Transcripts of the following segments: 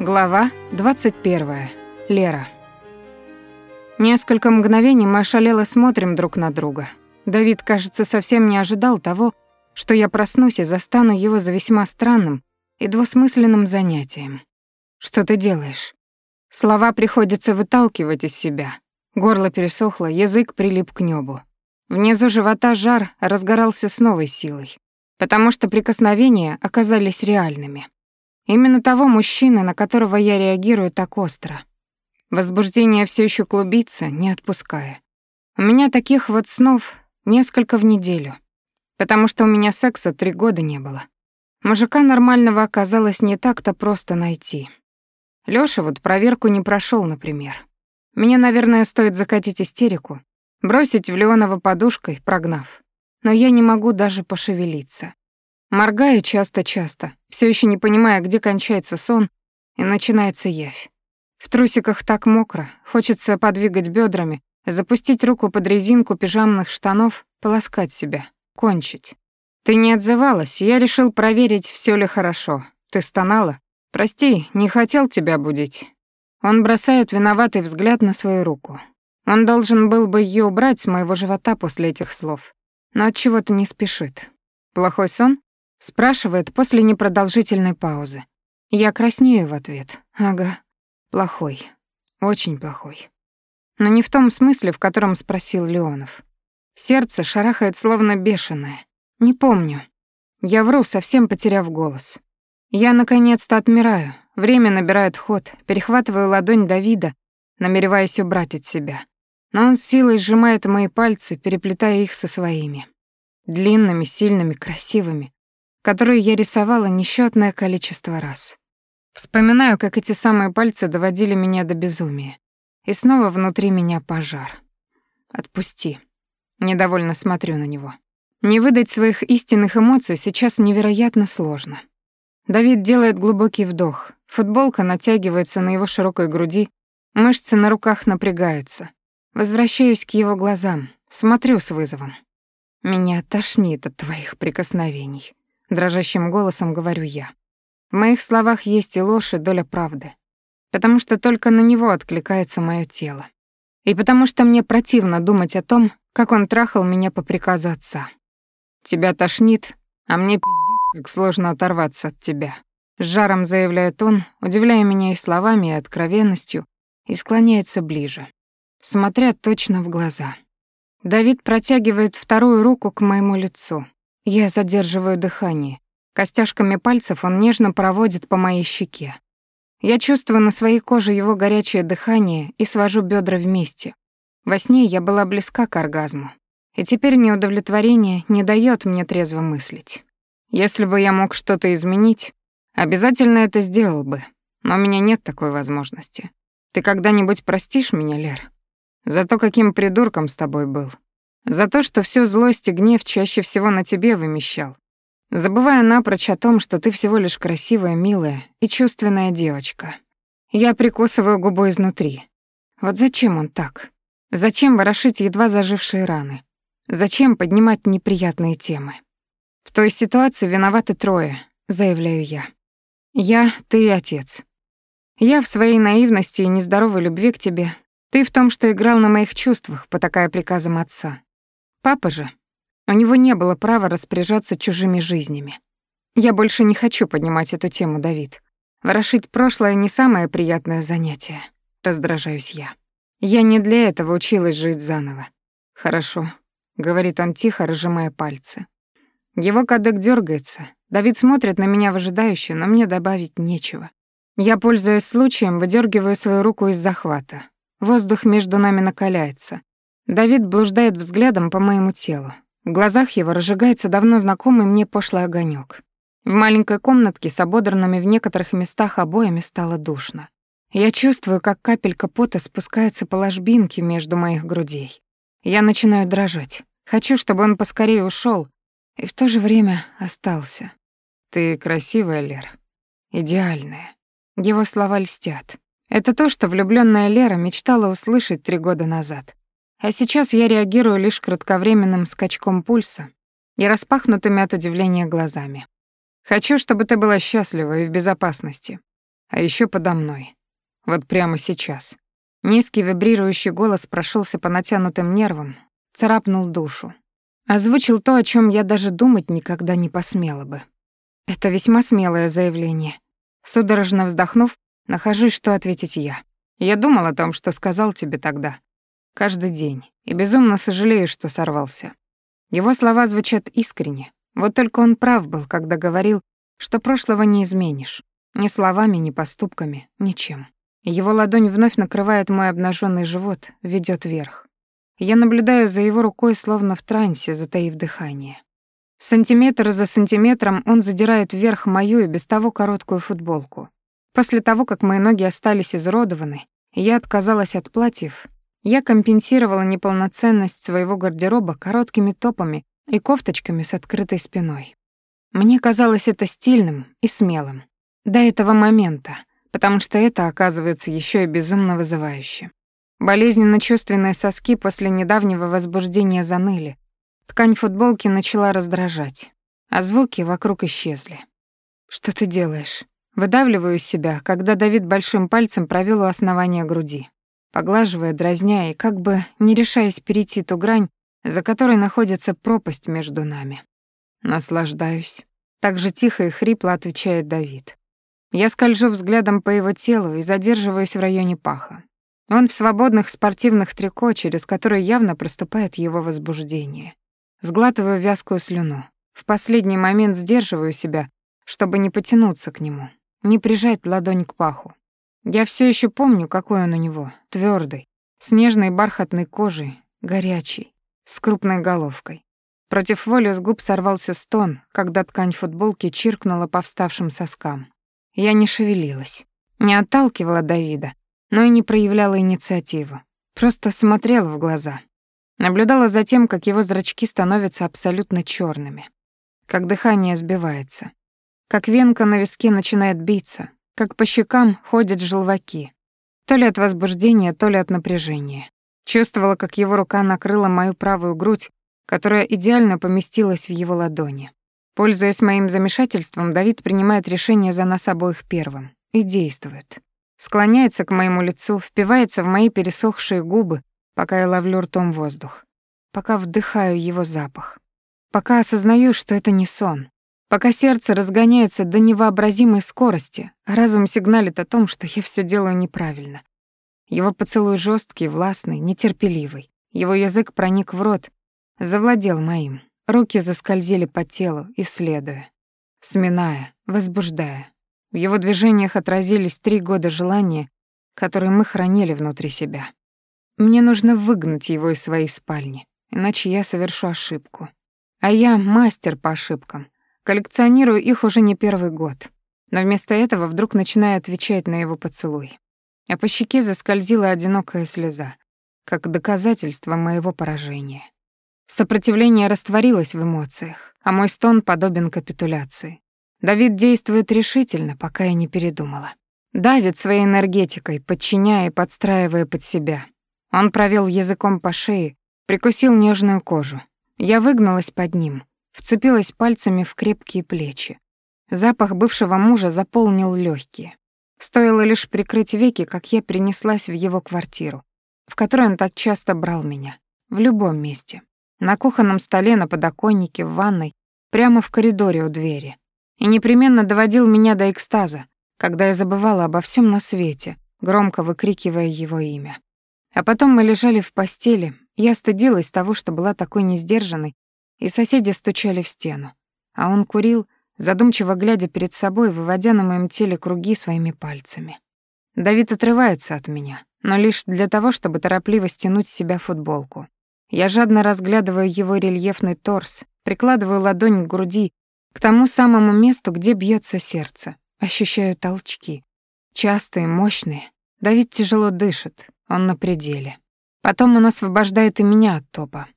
Глава 21. Лера. Несколько мгновений мы ошалело смотрим друг на друга. Давид, кажется, совсем не ожидал того, что я проснусь и застану его за весьма странным и двусмысленным занятием. «Что ты делаешь?» Слова приходится выталкивать из себя. Горло пересохло, язык прилип к небу. Внизу живота жар разгорался с новой силой, потому что прикосновения оказались реальными. Именно того мужчины, на которого я реагирую так остро. Возбуждение все еще клубится, не отпуская. У меня таких вот снов несколько в неделю, потому что у меня секса три года не было. Мужика нормального оказалось не так-то просто найти. Лёша вот проверку не прошел, например. Мне, наверное, стоит закатить истерику, бросить в Леонова подушкой, прогнав. Но я не могу даже пошевелиться. Моргаю часто-часто, все еще не понимая, где кончается сон и начинается явь. В трусиках так мокро, хочется подвигать бедрами, запустить руку под резинку пижамных штанов, полоскать себя, кончить. Ты не отзывалась, я решил проверить, все ли хорошо. Ты стонала? Прости, не хотел тебя будить. Он бросает виноватый взгляд на свою руку. Он должен был бы ее убрать с моего живота после этих слов, но от чего-то не спешит. Плохой сон? Спрашивает после непродолжительной паузы. Я краснею в ответ. Ага, плохой. Очень плохой. Но не в том смысле, в котором спросил Леонов. Сердце шарахает словно бешеное. Не помню. Я вру, совсем потеряв голос. Я наконец-то отмираю. Время набирает ход. Перехватываю ладонь Давида, намереваясь убрать от себя. Но он с силой сжимает мои пальцы, переплетая их со своими. Длинными, сильными, красивыми, которые я рисовала несчетное количество раз. Вспоминаю, как эти самые пальцы доводили меня до безумия. И снова внутри меня пожар. Отпусти. Недовольно смотрю на него. Не выдать своих истинных эмоций сейчас невероятно сложно. Давид делает глубокий вдох. Футболка натягивается на его широкой груди, мышцы на руках напрягаются. Возвращаюсь к его глазам, смотрю с вызовом. Меня тошнит от твоих прикосновений дрожащим голосом говорю я. В моих словах есть и ложь, и доля правды, потому что только на него откликается мое тело. И потому что мне противно думать о том, как он трахал меня по приказу отца. Тебя тошнит, а мне пиздец, как сложно оторваться от тебя. С жаром заявляет он, удивляя меня и словами, и откровенностью, и склоняется ближе, смотря точно в глаза. Давид протягивает вторую руку к моему лицу, я задерживаю дыхание. Костяшками пальцев он нежно проводит по моей щеке. Я чувствую на своей коже его горячее дыхание и свожу бедра вместе. Во сне я была близка к оргазму. И теперь неудовлетворение не дает мне трезво мыслить. Если бы я мог что-то изменить, обязательно это сделал бы. Но у меня нет такой возможности. Ты когда-нибудь простишь меня, Лер? За то, каким придурком с тобой был. За то, что всю злость и гнев чаще всего на тебе вымещал. Забывая напрочь о том, что ты всего лишь красивая, милая и чувственная девочка. Я прикусываю губу изнутри. Вот зачем он так? Зачем ворошить едва зажившие раны? Зачем поднимать неприятные темы? В той ситуации виноваты трое, заявляю я. Я, ты и отец. Я в своей наивности и нездоровой любви к тебе, ты в том, что играл на моих чувствах, потакая приказам отца. Папа же, у него не было права распоряжаться чужими жизнями. Я больше не хочу поднимать эту тему, Давид. Ворошить прошлое не самое приятное занятие. Раздражаюсь я. Я не для этого училась жить заново. Хорошо, говорит он тихо, разжимая пальцы. Его кадык дергается. Давид смотрит на меня выжидающе, но мне добавить нечего. Я, пользуясь случаем, выдергиваю свою руку из захвата. Воздух между нами накаляется. Давид блуждает взглядом по моему телу. В глазах его разжигается давно знакомый мне пошлый огонек. В маленькой комнатке с ободранными в некоторых местах обоями стало душно. Я чувствую, как капелька пота спускается по ложбинке между моих грудей. Я начинаю дрожать. Хочу, чтобы он поскорее ушел, и в то же время остался. Ты красивая, Лер. Идеальная. Его слова льстят. Это то, что влюбленная Лера мечтала услышать три года назад. А сейчас я реагирую лишь кратковременным скачком пульса и распахнутыми от удивления глазами. Хочу, чтобы ты была счастлива и в безопасности. А еще подо мной. Вот прямо сейчас. Низкий вибрирующий голос прошелся по натянутым нервам, царапнул душу. Озвучил то, о чем я даже думать никогда не посмела бы. Это весьма смелое заявление. Судорожно вздохнув, нахожусь, что ответить я. Я думал о том, что сказал тебе тогда. Каждый день. И безумно сожалею, что сорвался. Его слова звучат искренне. Вот только он прав был, когда говорил, что прошлого не изменишь. Ни словами, ни поступками, ничем. Его ладонь вновь накрывает мой обнаженный живот, ведет вверх. Я наблюдаю за его рукой, словно в трансе, затаив дыхание. Сантиметр за сантиметром он задирает вверх мою и без того короткую футболку. После того, как мои ноги остались изуродованы, я отказалась от платьев, я компенсировала неполноценность своего гардероба короткими топами и кофточками с открытой спиной. Мне казалось это стильным и смелым. До этого момента, потому что это оказывается еще и безумно вызывающе. Болезненно-чувственные соски после недавнего возбуждения заныли, Ткань футболки начала раздражать, а звуки вокруг исчезли. «Что ты делаешь?» Выдавливаю из себя, когда Давид большим пальцем провел у основания груди, поглаживая, дразня и как бы не решаясь перейти ту грань, за которой находится пропасть между нами. «Наслаждаюсь», — так же тихо и хрипло отвечает Давид. Я скольжу взглядом по его телу и задерживаюсь в районе паха. Он в свободных спортивных трико, через которые явно проступает его возбуждение. Сглатываю вязкую слюну. В последний момент сдерживаю себя, чтобы не потянуться к нему, не прижать ладонь к паху. Я все еще помню, какой он у него, твердый, с нежной бархатной кожей, горячий, с крупной головкой. Против воли с губ сорвался стон, когда ткань футболки чиркнула по вставшим соскам. Я не шевелилась, не отталкивала Давида, но и не проявляла инициативу. Просто смотрела в глаза, Наблюдала за тем, как его зрачки становятся абсолютно черными, как дыхание сбивается, как венка на виске начинает биться, как по щекам ходят желваки, то ли от возбуждения, то ли от напряжения. Чувствовала, как его рука накрыла мою правую грудь, которая идеально поместилась в его ладони. Пользуясь моим замешательством, Давид принимает решение за нас обоих первым и действует. Склоняется к моему лицу, впивается в мои пересохшие губы, пока я ловлю ртом воздух, пока вдыхаю его запах, пока осознаю, что это не сон, пока сердце разгоняется до невообразимой скорости, разум сигналит о том, что я все делаю неправильно. Его поцелуй жесткий, властный, нетерпеливый. Его язык проник в рот, завладел моим. Руки заскользили по телу, исследуя, сминая, возбуждая. В его движениях отразились три года желания, которые мы хранили внутри себя. Мне нужно выгнать его из своей спальни, иначе я совершу ошибку. А я мастер по ошибкам. Коллекционирую их уже не первый год. Но вместо этого вдруг начинаю отвечать на его поцелуй. А по щеке заскользила одинокая слеза, как доказательство моего поражения. Сопротивление растворилось в эмоциях, а мой стон подобен капитуляции. Давид действует решительно, пока я не передумала. Давит своей энергетикой, подчиняя и подстраивая под себя. Он провел языком по шее, прикусил нежную кожу. Я выгнулась под ним, вцепилась пальцами в крепкие плечи. Запах бывшего мужа заполнил легкие. Стоило лишь прикрыть веки, как я принеслась в его квартиру, в которой он так часто брал меня, в любом месте. На кухонном столе, на подоконнике, в ванной, прямо в коридоре у двери. И непременно доводил меня до экстаза, когда я забывала обо всем на свете, громко выкрикивая его имя. А потом мы лежали в постели, я стыдилась того, что была такой несдержанной, и соседи стучали в стену. А он курил, задумчиво глядя перед собой, выводя на моем теле круги своими пальцами. Давид отрывается от меня, но лишь для того, чтобы торопливо стянуть с себя футболку. Я жадно разглядываю его рельефный торс, прикладываю ладонь к груди, к тому самому месту, где бьется сердце. Ощущаю толчки. Частые, мощные. Давид тяжело дышит, он на пределе. Потом он освобождает и меня от топа.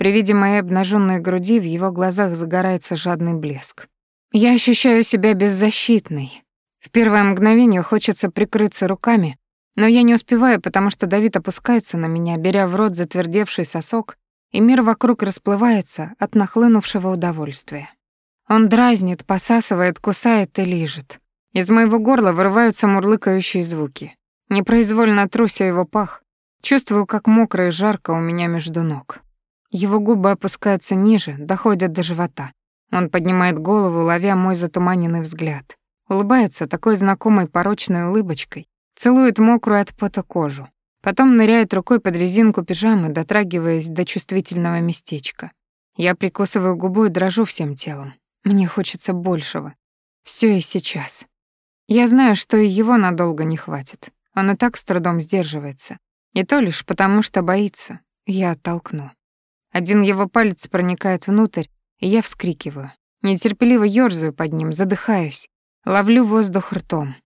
При виде моей обнаженной груди в его глазах загорается жадный блеск. Я ощущаю себя беззащитной. В первое мгновение хочется прикрыться руками, но я не успеваю, потому что Давид опускается на меня, беря в рот затвердевший сосок, и мир вокруг расплывается от нахлынувшего удовольствия. Он дразнит, посасывает, кусает и лижет. Из моего горла вырываются мурлыкающие звуки. Непроизвольно труся его пах, чувствую, как мокро и жарко у меня между ног. Его губы опускаются ниже, доходят до живота. Он поднимает голову, ловя мой затуманенный взгляд. Улыбается такой знакомой порочной улыбочкой, целует мокрую от пота кожу. Потом ныряет рукой под резинку пижамы, дотрагиваясь до чувствительного местечка. Я прикусываю губу и дрожу всем телом. Мне хочется большего. Всё и сейчас. Я знаю, что и его надолго не хватит. Он и так с трудом сдерживается. И то лишь потому, что боится. Я оттолкну. Один его палец проникает внутрь, и я вскрикиваю. Нетерпеливо ёрзаю под ним, задыхаюсь. Ловлю воздух ртом.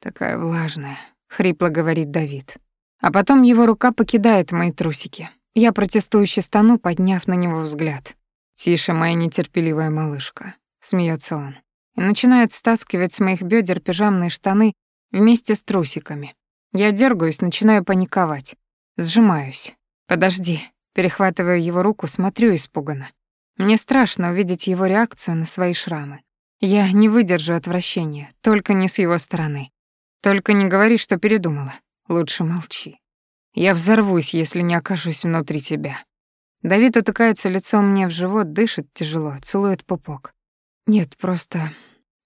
Такая влажная, хрипло говорит Давид. А потом его рука покидает мои трусики. Я протестующе стану, подняв на него взгляд. «Тише, моя нетерпеливая малышка», — смеется он и начинает стаскивать с моих бедер пижамные штаны вместе с трусиками. Я дергаюсь, начинаю паниковать. Сжимаюсь. «Подожди». Перехватываю его руку, смотрю испуганно. Мне страшно увидеть его реакцию на свои шрамы. Я не выдержу отвращения, только не с его стороны. Только не говори, что передумала. Лучше молчи. Я взорвусь, если не окажусь внутри тебя. Давид утыкается лицом мне в живот, дышит тяжело, целует пупок. Нет, просто...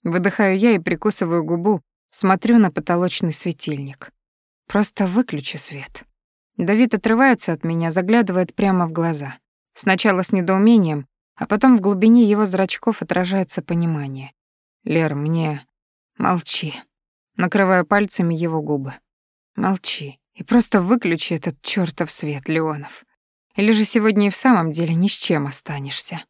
Выдыхаю я и прикусываю губу, смотрю на потолочный светильник. Просто выключи свет. Давид отрывается от меня, заглядывает прямо в глаза. Сначала с недоумением, а потом в глубине его зрачков отражается понимание. «Лер, мне... Молчи». Накрываю пальцами его губы. «Молчи и просто выключи этот чёртов свет, Леонов. Или же сегодня и в самом деле ни с чем останешься».